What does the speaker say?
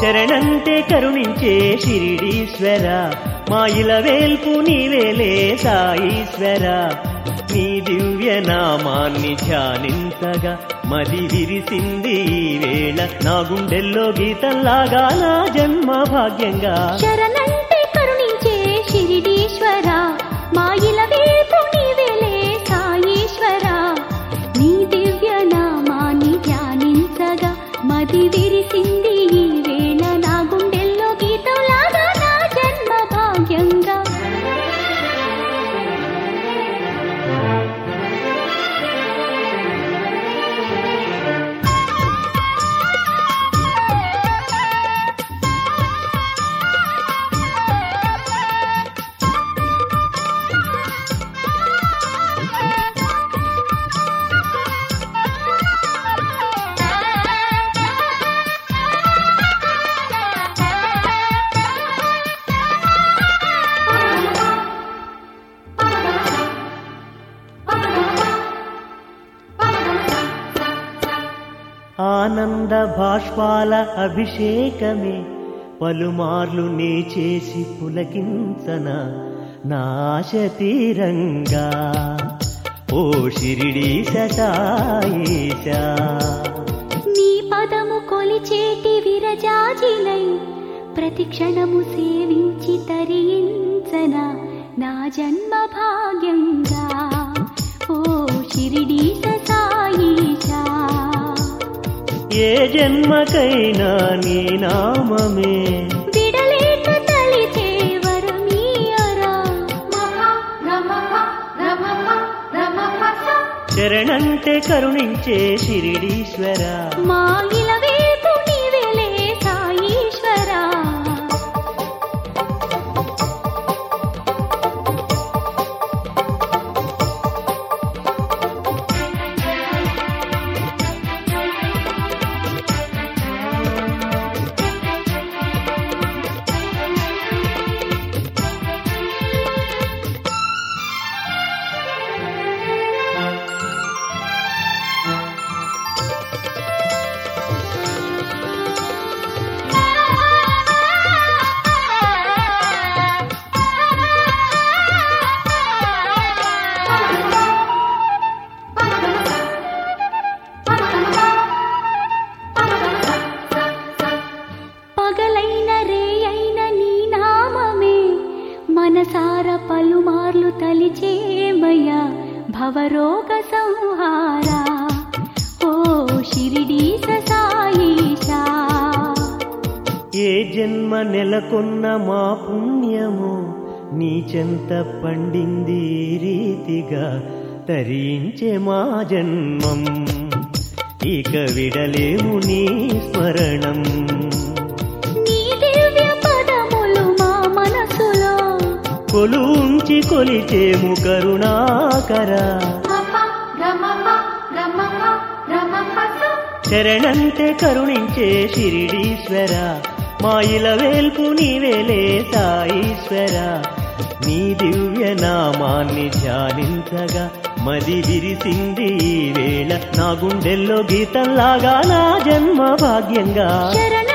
శరణంటే కరుణించే షిరిడీశ్వర. మా ఇలవేల్పు నీవేలే సాయీశ్వర. నీ దివ్య నామాన్ని ధ్యానించగా మది విరిసింది వేళ. నా గుండెల్లో గీతల్లాగా నా జన్మ భాగ్యంగా. శరణంటే కరుణించే షిరిడీశ్వర. మాయిల వేపు నీవేలే సాయీశ్వర. నీ దివ్య నామాన్ని ధ్యానించగా మది విరిసింది ఆనంద భాష్పాల అభిషేకమే. పలుమార్లు నీ చేసి పులకించన నాశ తీరంగా ఓ షిరిడి నీ పదము కొలిచేటి విరజాజిలై ప్రతి క్షణము సేవించి తరించన నా జన్మ భాగ్యంగా ఏ జన్మకైనా నీ నామమే. విడలేక తలిచే వరమీయరా శరణంటే కరుణించే షిరిడీశ్వర మా తలిచేమయ్యా భవరోగ సంహారా. ఓ షిరిడీ సాయిషా ఏ జన్మ నెలకొన్న మా పుణ్యము నీ చెంత పండింది రీతిగా తరించే మా జన్మం. ఇక విడలేము నీ స్మరణం. నీ కొలిచి కొలిచేము కరుణాకర శరణంతే కరుణించే షిరిడీశ్వర. మా ఇలవేల్పు నీవేలే సాయీశ్వర. నీ దివ్య నామాన్ని ధ్యానించగా మది విరిసింది వేళ. నా గుండెల్లో గీతంలాగా నా జన్మ భాగ్యంగా. శరణ